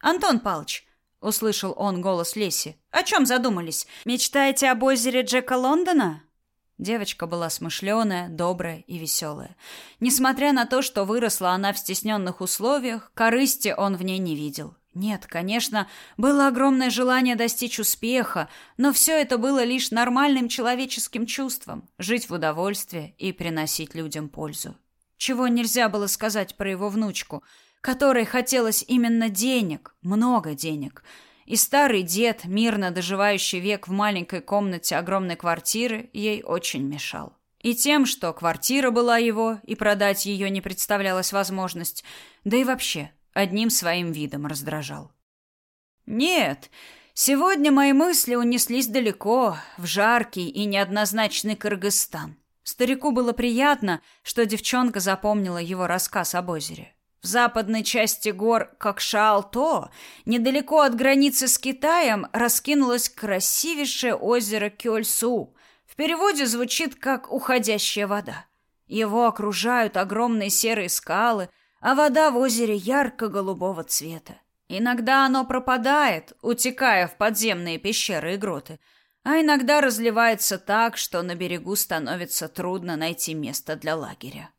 Антон Палыч, услышал он голос Леси. О чем задумались? Мечтаете об озере Джека Лондона? Девочка была смышленая, добрая и веселая. Несмотря на то, что выросла она в стесненных условиях, корысти он в ней не видел. Нет, конечно, было огромное желание достичь успеха, но все это было лишь нормальным человеческим чувством – жить в удовольствии и приносить людям пользу. Чего нельзя было сказать про его внучку, которой хотелось именно денег, много денег – и старый дед, мирно доживающий век в маленькой комнате огромной квартиры, ей очень мешал. И тем, что квартира была его, и продать ее не представлялась возможность, да и вообще одним своим видом раздражал. Нет, сегодня мои мысли унеслись далеко, в жаркий и неоднозначный Кыргызстан. Старику было приятно, что девчонка запомнила его рассказ об озере. В западной части гор Кокшалто, недалеко от границы с Китаем, раскинулось красивейшее озеро Кёльсу. В переводе звучит как «уходящая вода». Его окружают огромные серые скалы, а вода в озере ярко-голубого цвета. Иногда оно пропадает, утекая в подземные пещеры и гроты, а иногда разливается так, что на берегу становится трудно найти место для лагеря.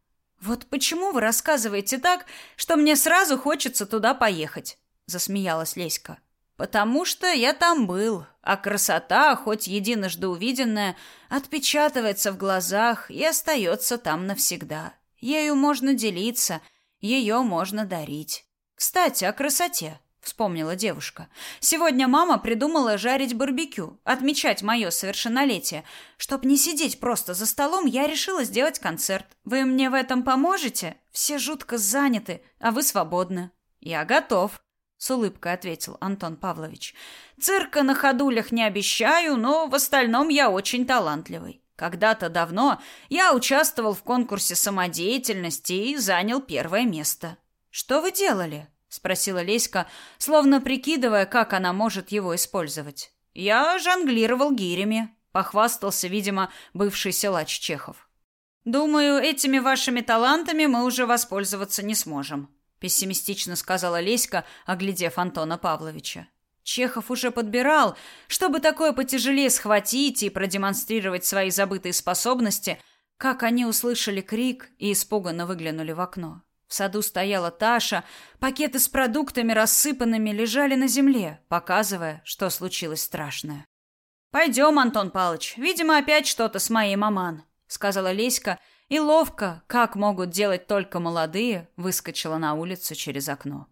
Вот почему вы рассказываете так, что мне сразу хочется туда поехать, засмеялась Леська. Потому что я там был, а красота, хоть единожды увиденная, отпечатывается в глазах и остается там навсегда. Ею можно делиться, ее можно дарить. Кстати, о красоте вспомнила девушка. Сегодня мама придумала жарить барбекю, отмечать мое совершеннолетие. Чтоб не сидеть просто за столом, я решила сделать концерт. Вы мне в этом поможете? Все жутко заняты, а вы свободны. Я готов, с улыбкой ответил Антон Павлович. Цирка на ходулях не обещаю, но в остальном я очень талантливый. Когда-то давно я участвовал в конкурсе самодеятельности и занял первое место. Что вы делали? Спросила Леська, словно прикидывая, как она может его использовать. Я жонглировал гирями, похвастался, видимо, бывший силач Чехов. Думаю, этими вашими талантами мы уже воспользоваться не сможем, пессимистично сказала Леська, оглядев Антона Павловича. Чехов уже подбирал, чтобы такое потяжелее схватить и продемонстрировать свои забытые способности, как они услышали крик и испуганно выглянули в окно. В саду стояла Таша, пакеты с продуктами рассыпанными лежали на земле, показывая, что случилось страшное. «Пойдем, Антон Палыч, видимо, опять что-то с моей маман», — сказала Леська, и ловко, как могут делать только молодые, выскочила на улицу через окно.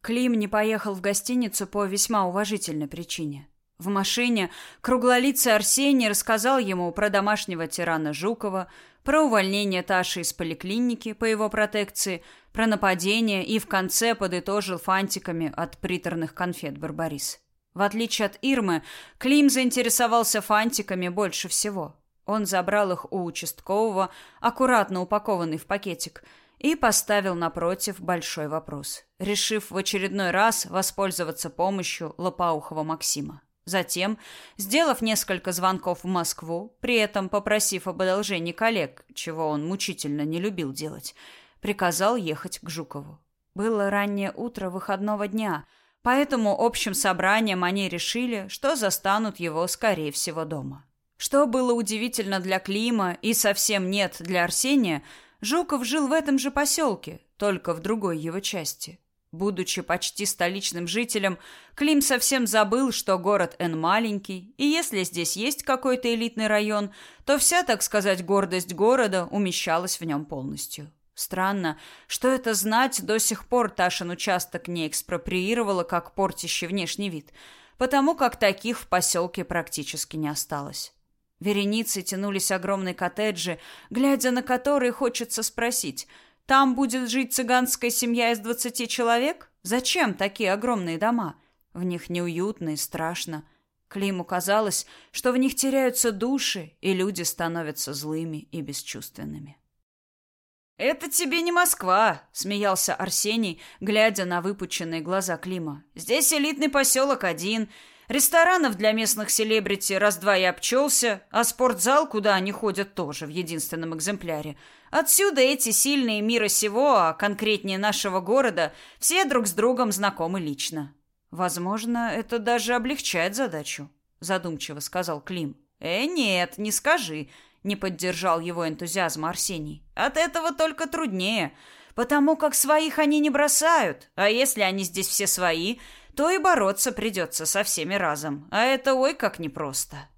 Клим не поехал в гостиницу по весьма уважительной причине. В машине круглолицый Арсений рассказал ему про домашнего тирана Жукова, про увольнение Таши из поликлиники по его протекции, про нападение и в конце подытожил фантиками от приторных конфет Барбарис. В отличие от Ирмы, Клим заинтересовался фантиками больше всего. Он забрал их у участкового, аккуратно упакованный в пакетик, и поставил напротив большой вопрос, решив в очередной раз воспользоваться помощью лопоухого Максима. Затем, сделав несколько звонков в Москву, при этом попросив об одолжении коллег, чего он мучительно не любил делать, приказал ехать к Жукову. Было раннее утро выходного дня, поэтому общим собранием они решили, что застанут его, скорее всего, дома. Что было удивительно для Клима и совсем нет для Арсения, Жуков жил в этом же поселке, только в другой его части. Будучи почти столичным жителем, Клим совсем забыл, что город Н маленький, и если здесь есть какой-то элитный район, то вся, так сказать, гордость города умещалась в нем полностью. Странно, что эта знать до сих пор Ташин участок не экспроприировала как портящий внешний вид, потому как таких в поселке практически не осталось. Вереницы тянулись огромные коттеджи, глядя на которые хочется спросить – там будет жить цыганская семья из двадцати человек? Зачем такие огромные дома? В них неуютно и страшно. Климу казалось, что в них теряются души, и люди становятся злыми и бесчувственными. «Это тебе не Москва», — смеялся Арсений, глядя на выпученные глаза Клима. «Здесь элитный поселок один. Ресторанов для местных селебрити раз-два и обчелся, а спортзал, куда они ходят, тоже в единственном экземпляре. Отсюда эти сильные мира сего, а конкретнее нашего города, все друг с другом знакомы лично. Возможно, это даже облегчает задачу, задумчиво сказал Клим. Э, нет, не скажи, не поддержал его энтузиазм Арсений. От этого только труднее, потому как своих они не бросают, а если они здесь все свои, то и бороться придется со всеми разом, а это ой как непросто.